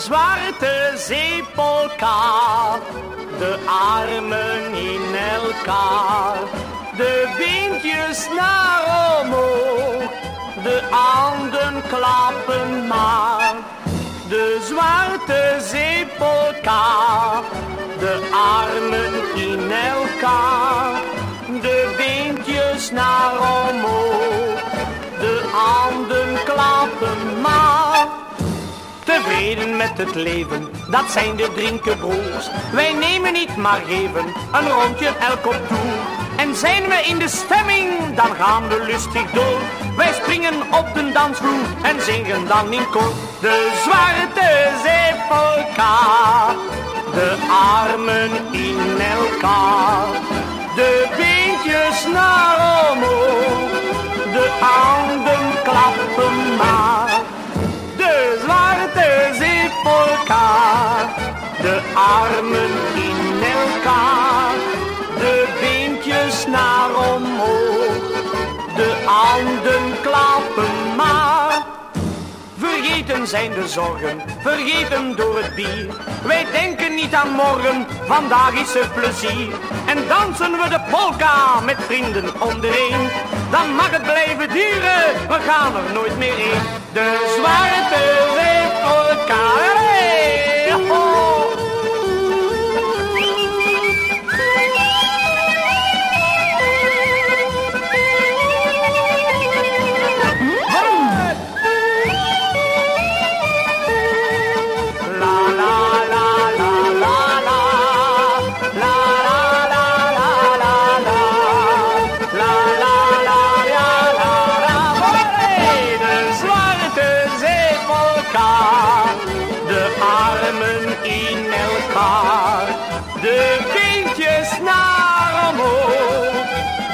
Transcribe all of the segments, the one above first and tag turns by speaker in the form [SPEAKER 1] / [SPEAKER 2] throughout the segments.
[SPEAKER 1] zwarte zeepelkaar. De armen in elkaar. De beentjes naar omhoog. De handen klappen maar. De zwarte zeepelkaar. De armen in elkaar. De beentjes naar omhoog. De handen klappen maar. Tevreden met het leven, dat zijn de drinkenbroers. Wij nemen niet maar geven, een rondje elk op toe. En zijn we in de stemming, dan gaan we lustig door. Wij springen op de dansvloer en zingen dan in koor. De zwarte zeepelkaar, de armen in elkaar. De beentjes naar de armen in elkaar. De beentjes naar omhoog, de handen klappen maar. Vergeten zijn de zorgen, vergeten door het bier. Wij denken niet aan morgen, vandaag is er plezier. En dansen we de polka met vrienden ondereen. Dan mag het blijven duren, we gaan er nooit meer in. De zwarte zeepolka, De armen in elkaar. De beentjes naar omhoog.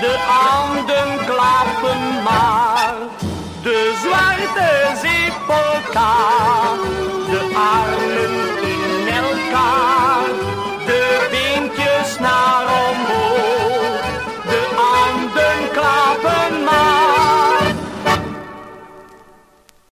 [SPEAKER 1] De handen klappen maar. De zwarte zeepelkaar